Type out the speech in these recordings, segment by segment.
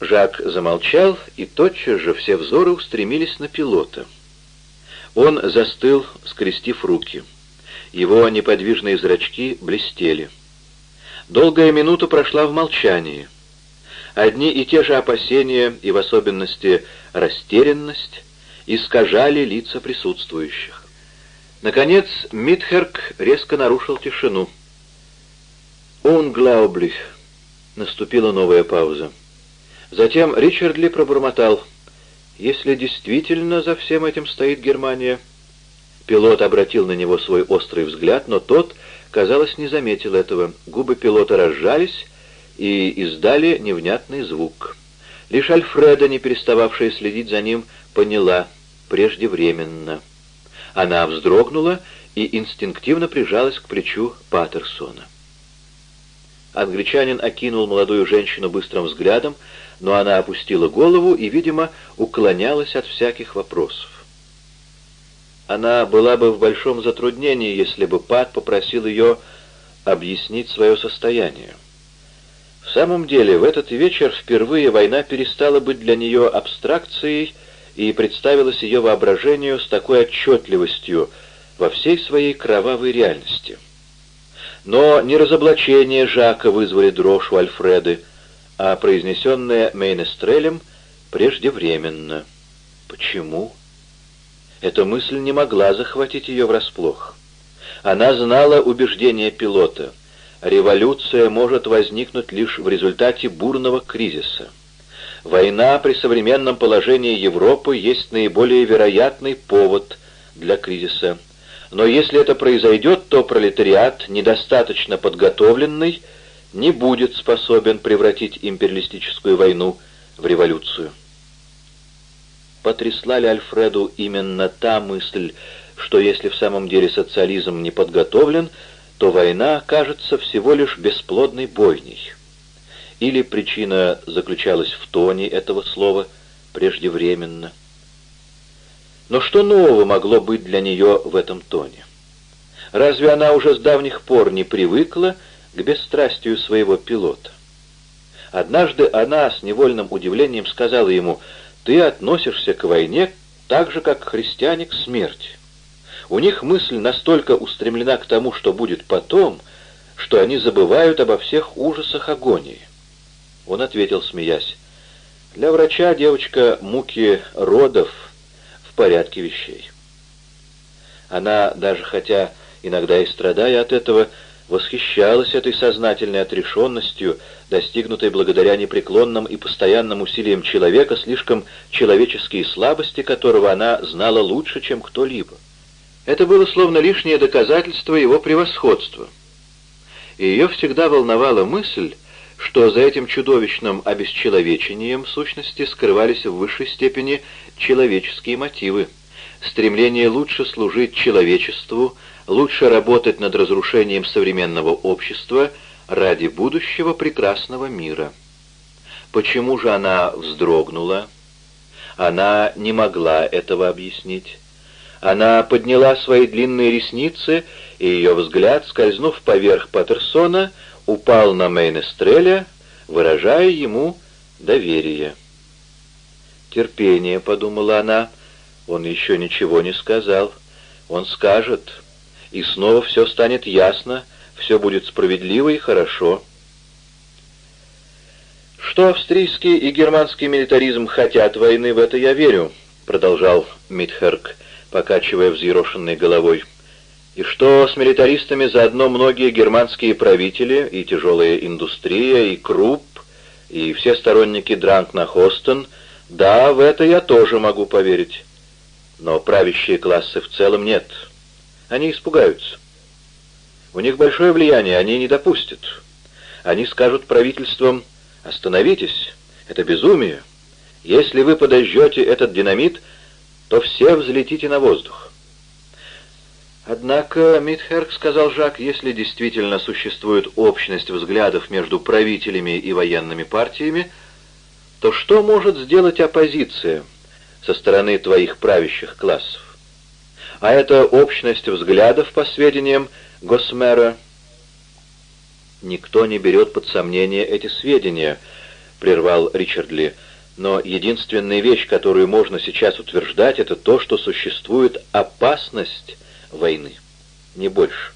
Жак замолчал, и тотчас же все взоры устремились на пилота. Он застыл, скрестив руки. Его неподвижные зрачки блестели. Долгая минута прошла в молчании. Одни и те же опасения, и в особенности растерянность, искажали лица присутствующих. Наконец Митхерк резко нарушил тишину. «Unglaublich!» Наступила новая пауза. Затем Ричард Ли пробормотал. «Если действительно за всем этим стоит Германия...» Пилот обратил на него свой острый взгляд, но тот, казалось, не заметил этого. Губы пилота разжались и издали невнятный звук. Лишь Альфреда, не перестававшая следить за ним, поняла преждевременно. Она вздрогнула и инстинктивно прижалась к плечу Паттерсона. Англичанин окинул молодую женщину быстрым взглядом, но она опустила голову и, видимо, уклонялась от всяких вопросов. Она была бы в большом затруднении, если бы Пат попросил ее объяснить свое состояние. В самом деле, в этот вечер впервые война перестала быть для нее абстракцией и представилась ее воображению с такой отчетливостью во всей своей кровавой реальности. Но не разоблачение Жака вызвали дрожь у Альфреды, а произнесенное Мейнестрелем преждевременно. Почему? Эта мысль не могла захватить ее врасплох. Она знала убеждение пилота. Революция может возникнуть лишь в результате бурного кризиса. Война при современном положении Европы есть наиболее вероятный повод для кризиса. Но если это произойдет, то пролетариат, недостаточно подготовленный, не будет способен превратить империалистическую войну в революцию. Потрясла ли Альфреду именно та мысль, что если в самом деле социализм не подготовлен, то война кажется всего лишь бесплодной бойней? Или причина заключалась в тоне этого слова «преждевременно»? Но что нового могло быть для нее в этом тоне? Разве она уже с давних пор не привыкла к бесстрастию своего пилота? Однажды она с невольным удивлением сказала ему, «Ты относишься к войне так же, как христиане к смерти. У них мысль настолько устремлена к тому, что будет потом, что они забывают обо всех ужасах агонии». Он ответил, смеясь, «Для врача, девочка, муки родов — порядке вещей. Она, даже хотя иногда и страдая от этого, восхищалась этой сознательной отрешенностью, достигнутой благодаря непреклонным и постоянным усилиям человека, слишком человеческие слабости которого она знала лучше, чем кто-либо. Это было словно лишнее доказательство его превосходства. И ее всегда волновала мысль, что за этим чудовищным обесчеловечением, в сущности, скрывались в высшей степени человеческие мотивы. Стремление лучше служить человечеству, лучше работать над разрушением современного общества ради будущего прекрасного мира. Почему же она вздрогнула? Она не могла этого объяснить. Она подняла свои длинные ресницы, и ее взгляд, скользнув поверх Паттерсона, упал на Мейнестреля, выражая ему доверие. «Терпение», — подумала она, — «он еще ничего не сказал. Он скажет, и снова все станет ясно, все будет справедливо и хорошо». «Что австрийский и германский милитаризм хотят войны, в это я верю», — продолжал Митхерк, покачивая взъерошенной головой и что с милитаристами заодно многие германские правители, и тяжелая индустрия, и Крупп, и все сторонники Дранкна-Хостен, да, в это я тоже могу поверить. Но правящие классы в целом нет. Они испугаются. У них большое влияние, они не допустят. Они скажут правительствам «Остановитесь, это безумие. Если вы подожжете этот динамит, то все взлетите на воздух». Однако, Митхерк, сказал Жак, если действительно существует общность взглядов между правителями и военными партиями, то что может сделать оппозиция со стороны твоих правящих классов? А эта общность взглядов, по сведениям Госмера, никто не берет под сомнение эти сведения. прервал Ричард Ли, — «но единственная вещь, которую можно сейчас утверждать, это то, что существует опасность войны, не больше».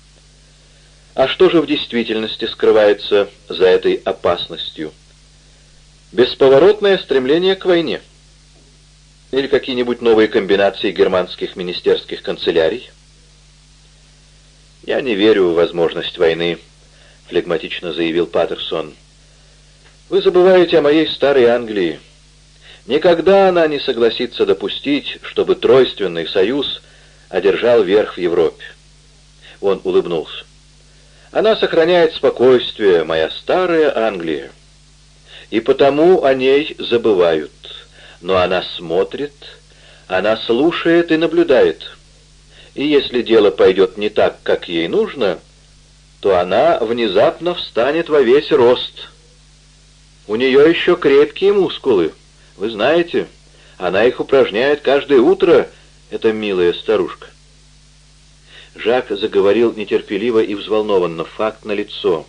А что же в действительности скрывается за этой опасностью? Бесповоротное стремление к войне. Или какие-нибудь новые комбинации германских министерских канцелярий? «Я не верю в возможность войны», — флегматично заявил Паттерсон. «Вы забываете о моей старой Англии. Никогда она не согласится допустить, чтобы тройственный союз одержал верх в Европе». Он улыбнулся. Она сохраняет спокойствие, моя старая Англия. И потому о ней забывают. Но она смотрит, она слушает и наблюдает. И если дело пойдет не так, как ей нужно, то она внезапно встанет во весь рост. У нее еще крепкие мускулы. Вы знаете, она их упражняет каждое утро, эта милая старушка. Жак заговорил нетерпеливо и взволнованно. Факт налицо.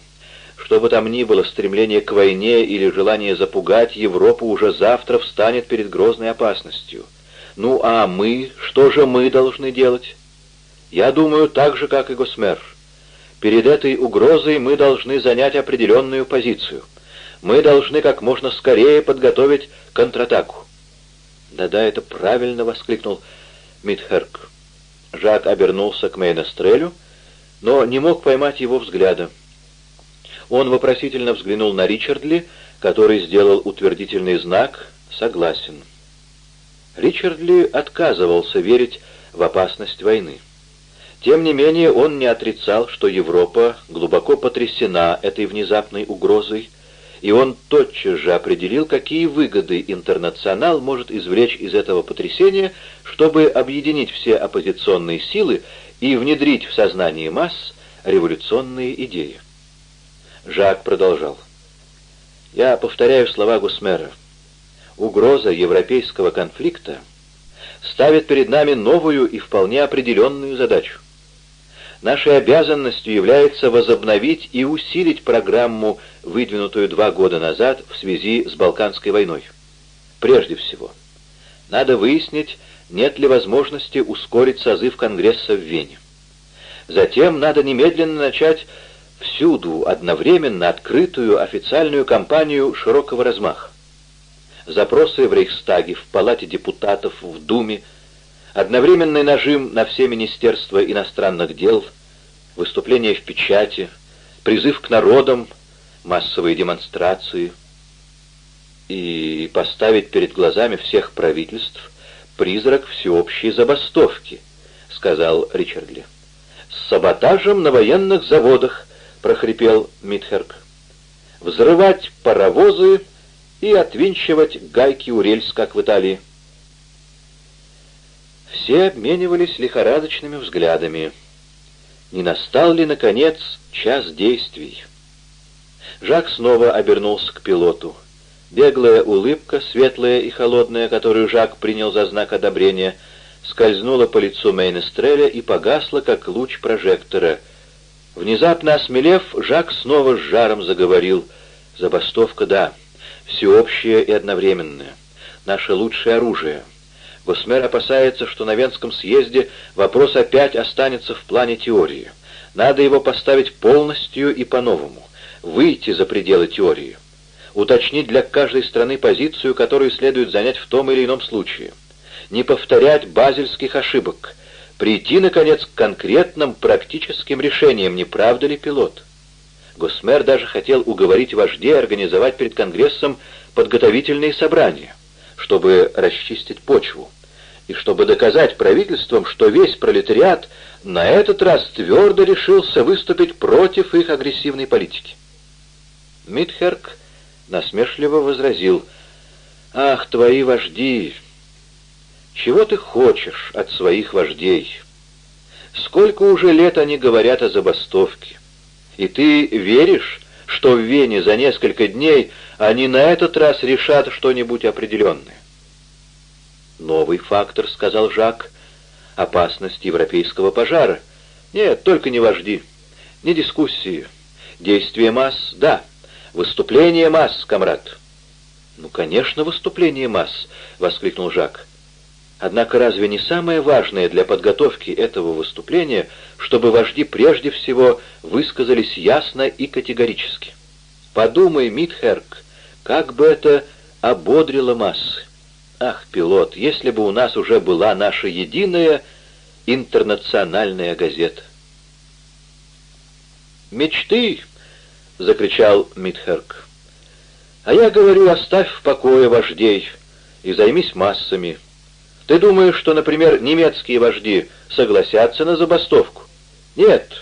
Что бы там ни было, стремление к войне или желание запугать Европу уже завтра встанет перед грозной опасностью. Ну а мы, что же мы должны делать? Я думаю, так же, как и Госмер. Перед этой угрозой мы должны занять определенную позицию. Мы должны как можно скорее подготовить контратаку. «Да-да, это правильно!» — воскликнул Митхерк. Жак обернулся к Мейнестрелю, но не мог поймать его взгляда. Он вопросительно взглянул на Ричардли, который сделал утвердительный знак «Согласен». Ричардли отказывался верить в опасность войны. Тем не менее, он не отрицал, что Европа глубоко потрясена этой внезапной угрозой, и он тотчас же определил, какие выгоды интернационал может извлечь из этого потрясения, чтобы объединить все оппозиционные силы и внедрить в сознание масс революционные идеи. Жак продолжал. «Я повторяю слова Гусмера. Угроза европейского конфликта ставит перед нами новую и вполне определенную задачу. Нашей обязанностью является возобновить и усилить программу, выдвинутую два года назад в связи с Балканской войной. Прежде всего, надо выяснить, нет ли возможности ускорить созыв Конгресса в Вене. Затем надо немедленно начать всюду одновременно открытую официальную кампанию широкого размаха. Запросы в Рейхстаге, в Палате депутатов, в Думе – Одновременный нажим на все министерства иностранных дел, выступления в печати, призыв к народам, массовые демонстрации и поставить перед глазами всех правительств призрак всеобщей забастовки, сказал Ричардли. С саботажем на военных заводах, прохрипел Митхерк. Взрывать паровозы и отвинчивать гайки у рельс, как в Италии. Все обменивались лихорадочными взглядами. Не настал ли, наконец, час действий? Жак снова обернулся к пилоту. Беглая улыбка, светлая и холодная, которую Жак принял за знак одобрения, скользнула по лицу Мейнестреля и погасла, как луч прожектора. Внезапно осмелев, Жак снова с жаром заговорил. «Забастовка, да, всеобщая и одновременная. Наше лучшее оружие». Госмер опасается, что на Венском съезде вопрос опять останется в плане теории. Надо его поставить полностью и по-новому, выйти за пределы теории, уточнить для каждой страны позицию, которую следует занять в том или ином случае, не повторять базельских ошибок, прийти, наконец, к конкретным практическим решениям, не правда ли, пилот? Госмер даже хотел уговорить вождей организовать перед Конгрессом подготовительные собрания, чтобы расчистить почву и чтобы доказать правительствам, что весь пролетариат на этот раз твердо решился выступить против их агрессивной политики. Митхерк насмешливо возразил, «Ах, твои вожди! Чего ты хочешь от своих вождей? Сколько уже лет они говорят о забастовке? И ты веришь, что в Вене за несколько дней они на этот раз решат что-нибудь определенное? «Новый фактор», — сказал Жак, — «опасность европейского пожара. Нет, только не вожди, не дискуссии. Действие масс — да, выступление масс, комрад. «Ну, конечно, выступление масс!» — воскликнул Жак. Однако разве не самое важное для подготовки этого выступления, чтобы вожди прежде всего высказались ясно и категорически? Подумай, Митхерк, как бы это ободрило массы. Ах, пилот, если бы у нас уже была наша единая интернациональная газета. «Мечты!» — закричал Митхерк. «А я говорю, оставь в покое вождей и займись массами». Ты думаешь, что, например, немецкие вожди согласятся на забастовку? Нет.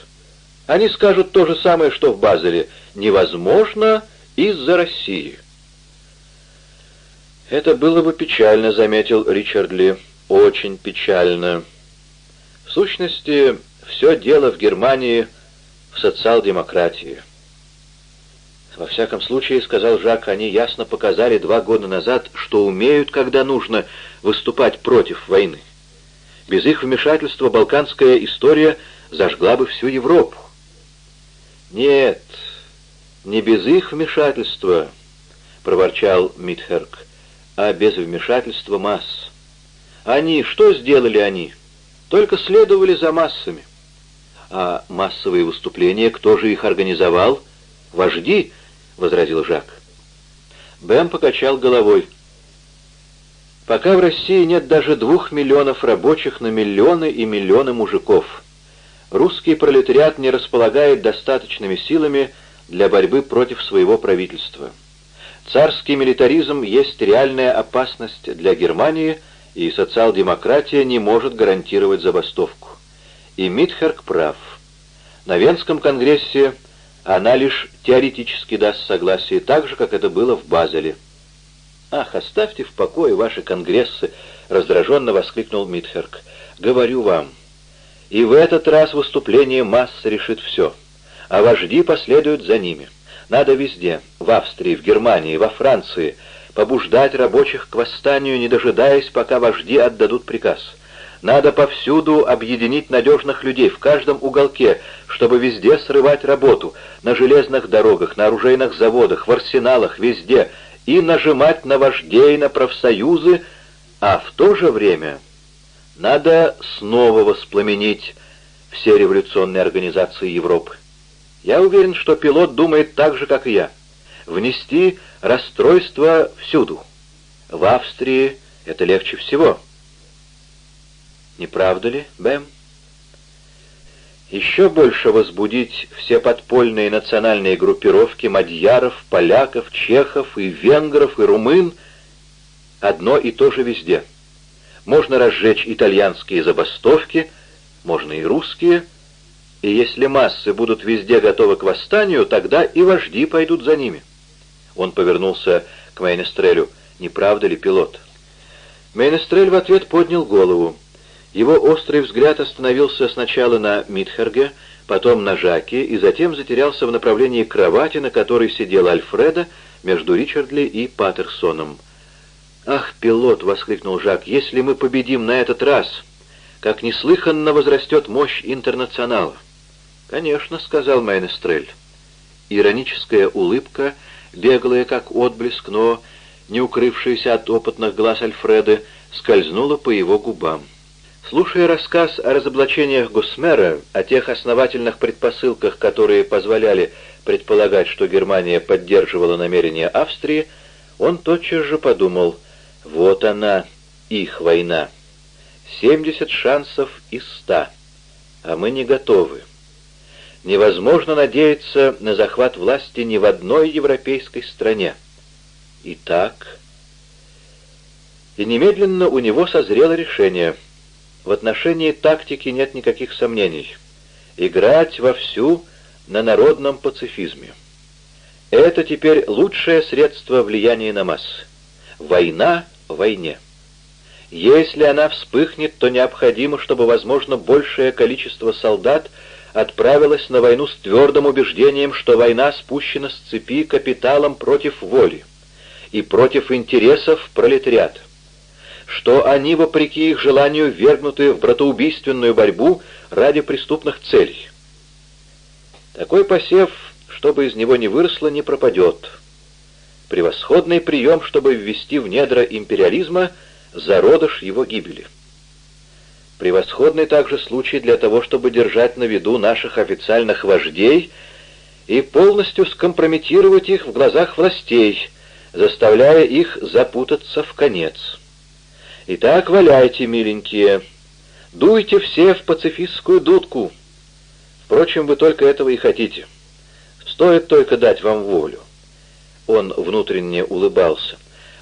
Они скажут то же самое, что в Базеле. Невозможно из-за России. Это было бы печально, заметил Ричард Ли. Очень печально. В сущности, все дело в Германии в социал-демократии. «Во всяком случае, — сказал Жак, — они ясно показали два года назад, что умеют, когда нужно, выступать против войны. Без их вмешательства балканская история зажгла бы всю Европу. «Нет, не без их вмешательства», — проворчал Митхерк, — «а без вмешательства масс. Они, что сделали они? Только следовали за массами. А массовые выступления, кто же их организовал? Вожди, — возразил Жак. Бэм покачал головой. Пока в России нет даже двух миллионов рабочих на миллионы и миллионы мужиков, русский пролетариат не располагает достаточными силами для борьбы против своего правительства. Царский милитаризм есть реальная опасность для Германии, и социал-демократия не может гарантировать забастовку. И Митхерк прав. На Венском конгрессе она лишь теоретически даст согласие, так же, как это было в Базеле. «Ах, оставьте в покое ваши конгрессы!» — раздраженно воскликнул Митхерк. «Говорю вам, и в этот раз выступление массы решит все, а вожди последуют за ними. Надо везде, в Австрии, в Германии, во Франции, побуждать рабочих к восстанию, не дожидаясь, пока вожди отдадут приказ». Надо повсюду объединить надежных людей, в каждом уголке, чтобы везде срывать работу, на железных дорогах, на оружейных заводах, в арсеналах, везде, и нажимать на вождей, на профсоюзы, а в то же время надо снова воспламенить все революционные организации Европы. Я уверен, что пилот думает так же, как и я. Внести расстройство всюду. В Австрии это легче всего. Не правда ли, Бэм? Еще больше возбудить все подпольные национальные группировки мадьяров, поляков, чехов и венгров и румын одно и то же везде. Можно разжечь итальянские забастовки, можно и русские, и если массы будут везде готовы к восстанию, тогда и вожди пойдут за ними. Он повернулся к Мейнестрелю. «Не правда ли, пилот?» Мейнестрель в ответ поднял голову. Его острый взгляд остановился сначала на Митхерге, потом на Жаке и затем затерялся в направлении кровати, на которой сидел Альфреда между Ричардли и Паттерсоном. «Ах, пилот!» — воскликнул Жак. «Если мы победим на этот раз, как неслыханно возрастет мощь интернационала!» «Конечно», — сказал Майнестрель. Ироническая улыбка, беглая как отблеск, но не укрывшаяся от опытных глаз Альфреда, скользнула по его губам. Слушая рассказ о разоблачениях Гусмера, о тех основательных предпосылках, которые позволяли предполагать, что Германия поддерживала намерения Австрии, он тотчас же подумал, вот она, их война. 70 шансов из 100, а мы не готовы. Невозможно надеяться на захват власти ни в одной европейской стране. Итак... И немедленно у него созрело решение — в отношении тактики нет никаких сомнений. Играть вовсю на народном пацифизме. Это теперь лучшее средство влияния на массы. Война в войне. Если она вспыхнет, то необходимо, чтобы, возможно, большее количество солдат отправилось на войну с твердым убеждением, что война спущена с цепи капиталом против воли и против интересов пролетариата что они, вопреки их желанию, вергнуты в братоубийственную борьбу ради преступных целей. Такой посев, чтобы из него не выросло, не пропадет. Превосходный прием, чтобы ввести в недра империализма зародыш его гибели. Превосходный также случай для того, чтобы держать на виду наших официальных вождей и полностью скомпрометировать их в глазах властей, заставляя их запутаться в конец. Итак, валяйте, миленькие, дуйте все в пацифистскую дудку. Впрочем, вы только этого и хотите. Стоит только дать вам волю. Он внутренне улыбался.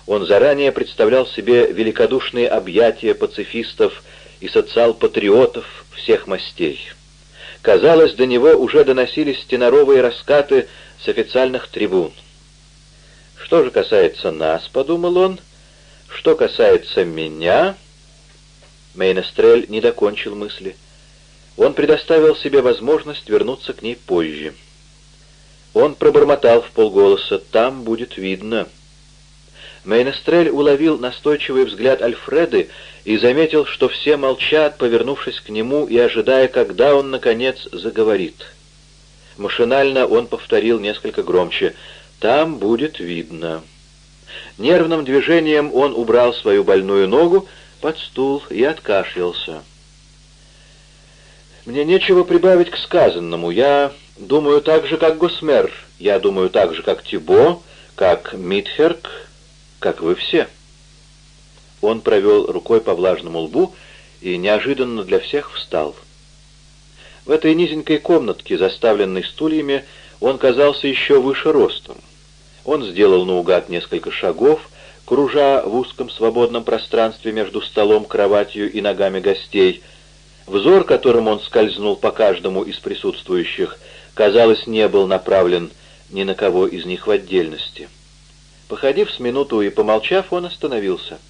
Он заранее представлял себе великодушные объятия пацифистов и социал-патриотов всех мастей. Казалось, до него уже доносились теноровые раскаты с официальных трибун. «Что же касается нас, — подумал он, — что касается меня...» Мейнестрель не докончил мысли. Он предоставил себе возможность вернуться к ней позже. Он пробормотал в полголоса «Там будет видно». Мейнестрель уловил настойчивый взгляд Альфреды и заметил, что все молчат, повернувшись к нему и ожидая, когда он, наконец, заговорит. Машинально он повторил несколько громче «Там будет видно». Нервным движением он убрал свою больную ногу под стул и откашлялся. «Мне нечего прибавить к сказанному. Я думаю так же, как Госмер. Я думаю так же, как Тибо, как Митхерк, как вы все». Он провел рукой по влажному лбу и неожиданно для всех встал. В этой низенькой комнатке, заставленной стульями, он казался еще выше ростом. Он сделал наугад несколько шагов, кружа в узком свободном пространстве между столом, кроватью и ногами гостей. Взор, которым он скользнул по каждому из присутствующих, казалось, не был направлен ни на кого из них в отдельности. Походив с минуту и помолчав, он остановился —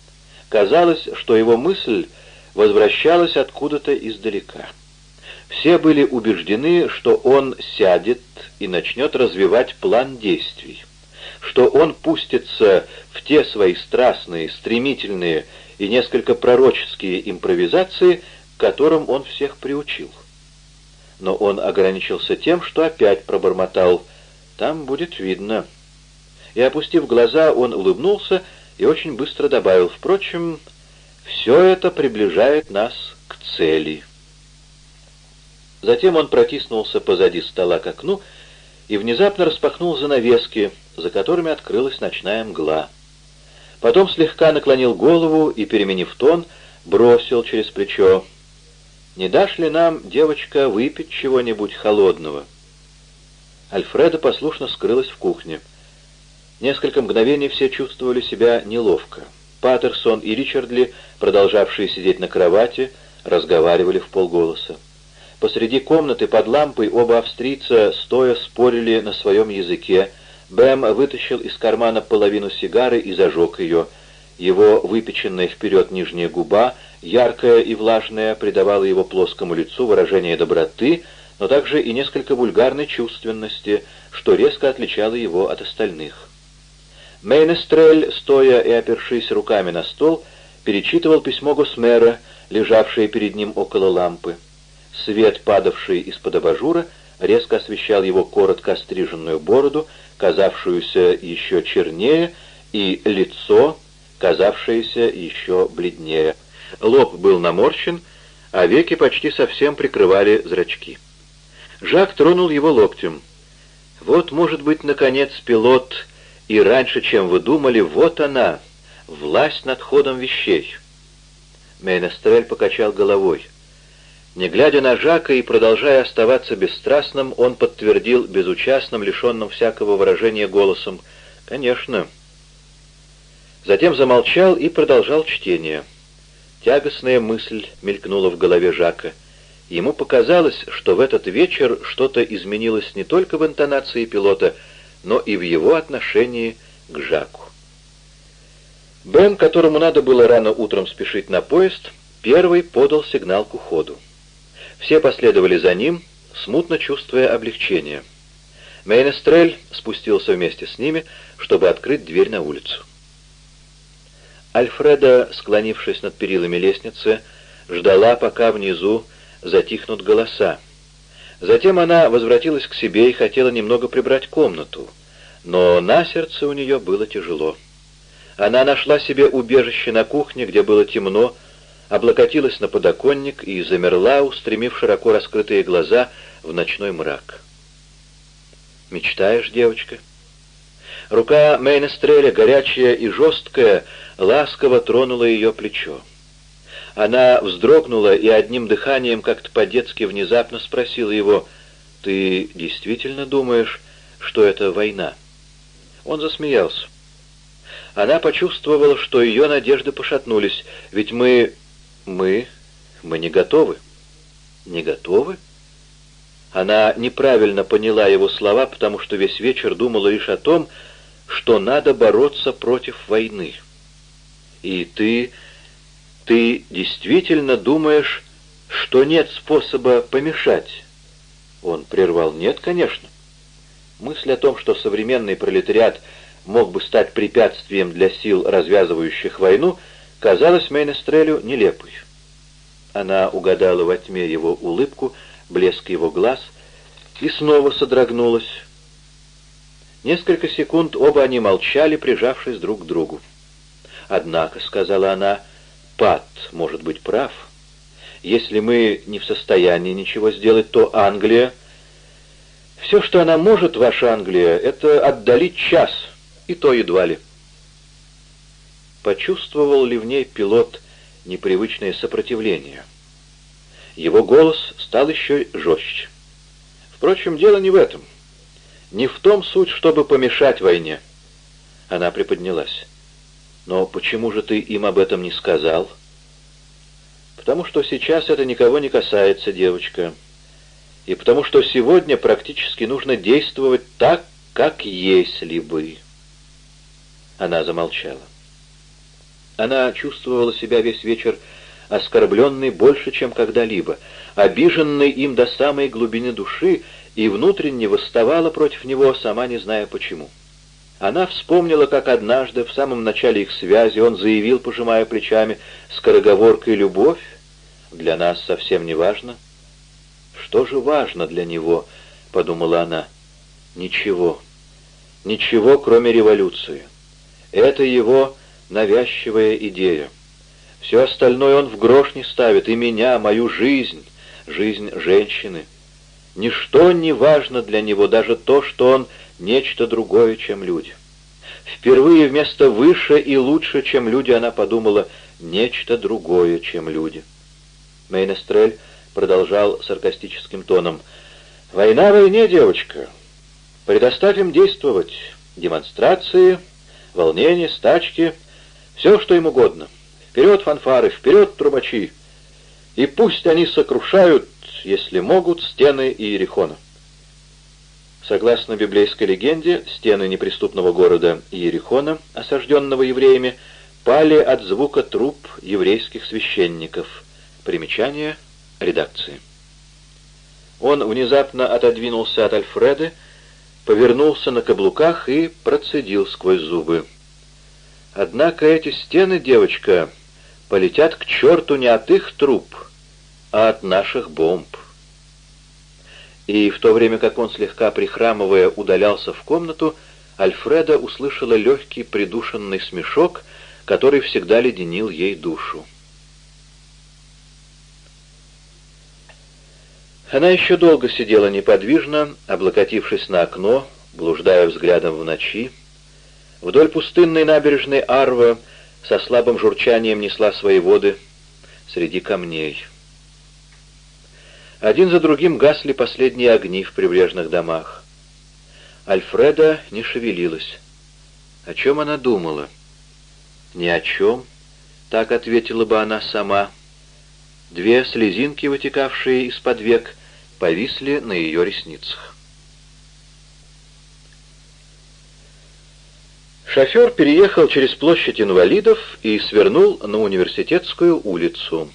Казалось, что его мысль возвращалась откуда-то издалека. Все были убеждены, что он сядет и начнет развивать план действий, что он пустится в те свои страстные, стремительные и несколько пророческие импровизации, которым он всех приучил. Но он ограничился тем, что опять пробормотал «там будет видно». И, опустив глаза, он улыбнулся и очень быстро добавил, впрочем, все это приближает нас к цели. Затем он протиснулся позади стола к окну и внезапно распахнул занавески, за которыми открылась ночная мгла. Потом слегка наклонил голову и, переменив тон, бросил через плечо. «Не дашь ли нам, девочка, выпить чего-нибудь холодного?» Альфреда послушно скрылась в кухне. Несколько мгновений все чувствовали себя неловко. Паттерсон и Ричардли, продолжавшие сидеть на кровати, разговаривали в полголоса. Посреди комнаты под лампой оба австрийца стоя спорили на своем языке. Бэм вытащил из кармана половину сигары и зажег ее. Его выпеченная вперед нижняя губа, яркая и влажная, придавала его плоскому лицу выражение доброты, но также и несколько вульгарной чувственности, что резко отличало его от остальных. Мейнестрель, стоя и опершись руками на стол, перечитывал письмо Госмера, лежавшее перед ним около лампы. Свет, падавший из-под абажура, резко освещал его коротко остриженную бороду, казавшуюся еще чернее, и лицо, казавшееся еще бледнее. Лоб был наморщен, а веки почти совсем прикрывали зрачки. Жак тронул его локтем. «Вот, может быть, наконец, пилот и раньше, чем вы думали, вот она, власть над ходом вещей. Мейнестрель покачал головой. Не глядя на Жака и продолжая оставаться бесстрастным, он подтвердил безучастным, лишенным всякого выражения голосом «Конечно». Затем замолчал и продолжал чтение. Тягостная мысль мелькнула в голове Жака. Ему показалось, что в этот вечер что-то изменилось не только в интонации пилота, но и в его отношении к Жаку. Бен, которому надо было рано утром спешить на поезд, первый подал сигнал к уходу. Все последовали за ним, смутно чувствуя облегчение. Мейнестрель спустился вместе с ними, чтобы открыть дверь на улицу. Альфреда, склонившись над перилами лестницы, ждала, пока внизу затихнут голоса. Затем она возвратилась к себе и хотела немного прибрать комнату. но на сердце у нее было тяжело. Она нашла себе убежище на кухне, где было темно, облокотилась на подоконник и замерла, устремив широко раскрытые глаза в ночной мрак. «Мечтаешь, девочка?» Рука Мейнестреля, горячая и жесткая, ласково тронула ее плечо. Она вздрогнула и одним дыханием как-то по-детски внезапно спросила его, «Ты действительно думаешь, что это война?» Он засмеялся. Она почувствовала, что ее надежды пошатнулись, ведь мы... мы... мы не готовы. Не готовы? Она неправильно поняла его слова, потому что весь вечер думала лишь о том, что надо бороться против войны. И ты... ты действительно думаешь, что нет способа помешать? Он прервал. Нет, конечно. Мысль о том, что современный пролетариат мог бы стать препятствием для сил, развязывающих войну, казалась Мейнестрелю нелепой. Она угадала во тьме его улыбку, блеск его глаз и снова содрогнулась. Несколько секунд оба они молчали, прижавшись друг к другу. «Однако», — сказала она, — «Пат может быть прав. Если мы не в состоянии ничего сделать, то Англия...» «Все, что она может, ваша Англия, это отдалить час, и то едва ли». Почувствовал ли в ней пилот непривычное сопротивление? Его голос стал еще жестче. Впрочем, дело не в этом. Не в том суть, чтобы помешать войне. Она приподнялась. Но почему же ты им об этом не сказал? Потому что сейчас это никого не касается, девочка. И потому что сегодня практически нужно действовать так, как если бы. Она замолчала. Она чувствовала себя весь вечер оскорбленной больше, чем когда-либо, обиженной им до самой глубины души и внутренне восставала против него, сама не зная почему. Она вспомнила, как однажды, в самом начале их связи, он заявил, пожимая плечами, скороговоркой «любовь» для нас совсем не важно. «Что же важно для него?» — подумала она. «Ничего. Ничего, кроме революции. Это его навязчивая идея». Все остальное он в грош не ставит, и меня, мою жизнь, жизнь женщины. Ничто не важно для него, даже то, что он нечто другое, чем люди. Впервые вместо «выше» и «лучше», чем люди, она подумала «нечто другое, чем люди». Мейнестрель продолжал саркастическим тоном. «Война войне, девочка. Предоставь им действовать. Демонстрации, волнения, стачки, все, что им угодно». Вперед, фанфары, вперед, трубачи! И пусть они сокрушают, если могут, стены Иерихона. Согласно библейской легенде, стены неприступного города Иерихона, осажденного евреями, пали от звука труп еврейских священников. Примечание редакции. Он внезапно отодвинулся от Альфреды, повернулся на каблуках и процедил сквозь зубы. «Однако эти стены, девочка, полетят к черту не от их труп, а от наших бомб. И в то время как он, слегка прихрамывая, удалялся в комнату, Альфреда услышала легкий придушенный смешок, который всегда леденил ей душу. Она еще долго сидела неподвижно, облокотившись на окно, блуждая взглядом в ночи. Вдоль пустынной набережной Арвы со слабым журчанием несла свои воды среди камней. Один за другим гасли последние огни в прибрежных домах. Альфреда не шевелилась. О чем она думала? Ни о чем, так ответила бы она сама. Две слезинки, вытекавшие из-под век, повисли на ее ресницах. Шофер переехал через площадь инвалидов и свернул на университетскую улицу.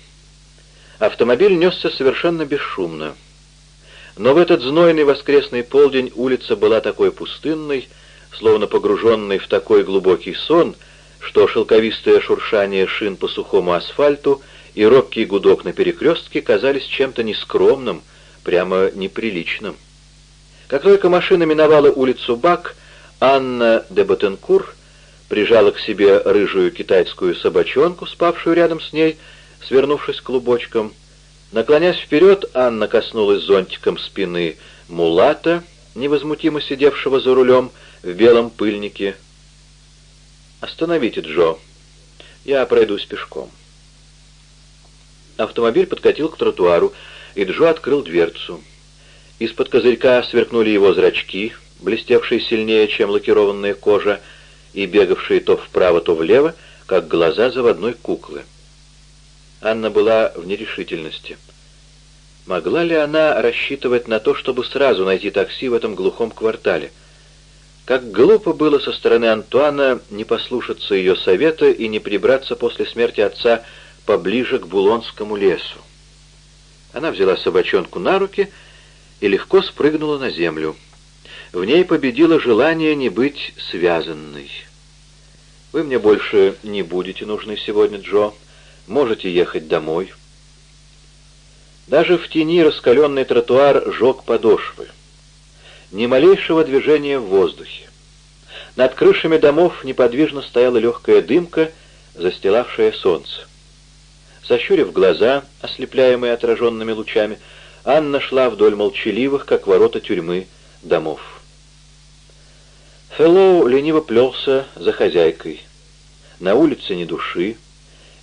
Автомобиль несся совершенно бесшумно. Но в этот знойный воскресный полдень улица была такой пустынной, словно погруженной в такой глубокий сон, что шелковистое шуршание шин по сухому асфальту и робкий гудок на перекрестке казались чем-то нескромным, прямо неприличным. Как только машина миновала улицу Бак, Анна де Батенкур прижала к себе рыжую китайскую собачонку, спавшую рядом с ней, свернувшись клубочком. Наклонясь вперед, Анна коснулась зонтиком спины мулата, невозмутимо сидевшего за рулем в белом пыльнике. «Остановите, Джо. Я пройдусь пешком». Автомобиль подкатил к тротуару, и Джо открыл дверцу. Из-под козырька сверкнули его зрачки, блестевшие сильнее, чем лакированная кожа, и бегавшие то вправо, то влево, как глаза заводной куклы. Анна была в нерешительности. Могла ли она рассчитывать на то, чтобы сразу найти такси в этом глухом квартале? Как глупо было со стороны Антуана не послушаться ее совета и не прибраться после смерти отца поближе к Булонскому лесу. Она взяла собачонку на руки и легко спрыгнула на землю. В ней победило желание не быть связанной. «Вы мне больше не будете нужны сегодня, Джо. Можете ехать домой». Даже в тени раскаленный тротуар жег подошвы. Ни малейшего движения в воздухе. Над крышами домов неподвижно стояла легкая дымка, застилавшая солнце. Сощурив глаза, ослепляемые отраженными лучами, Анна шла вдоль молчаливых, как ворота тюрьмы, домов. Фэллоу лениво плелся за хозяйкой. На улице ни души.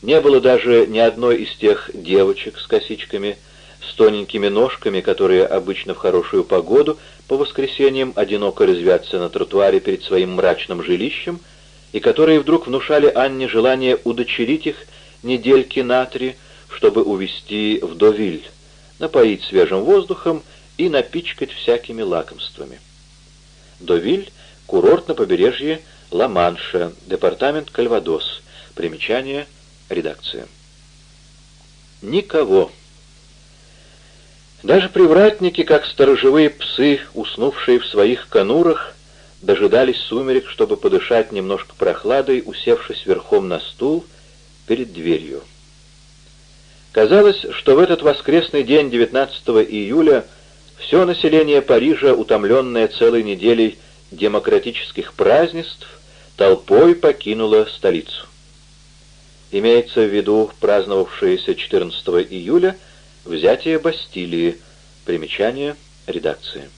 Не было даже ни одной из тех девочек с косичками, с тоненькими ножками, которые обычно в хорошую погоду по воскресеньям одиноко резвятся на тротуаре перед своим мрачным жилищем, и которые вдруг внушали Анне желание удочерить их недельки на три, чтобы увезти в Довиль, напоить свежим воздухом и напичкать всякими лакомствами. Довиль — курорт на побережье Ла-Манша, департамент Кальвадос. Примечание, редакция. Никого. Даже привратники, как сторожевые псы, уснувшие в своих конурах, дожидались сумерек, чтобы подышать немножко прохладой, усевшись верхом на стул перед дверью. Казалось, что в этот воскресный день 19 июля все население Парижа, утомленное целой неделей демократических празднеств, толпой покинуло столицу. Имеется в виду праздновавшееся 14 июля взятие Бастилии. Примечание редакции.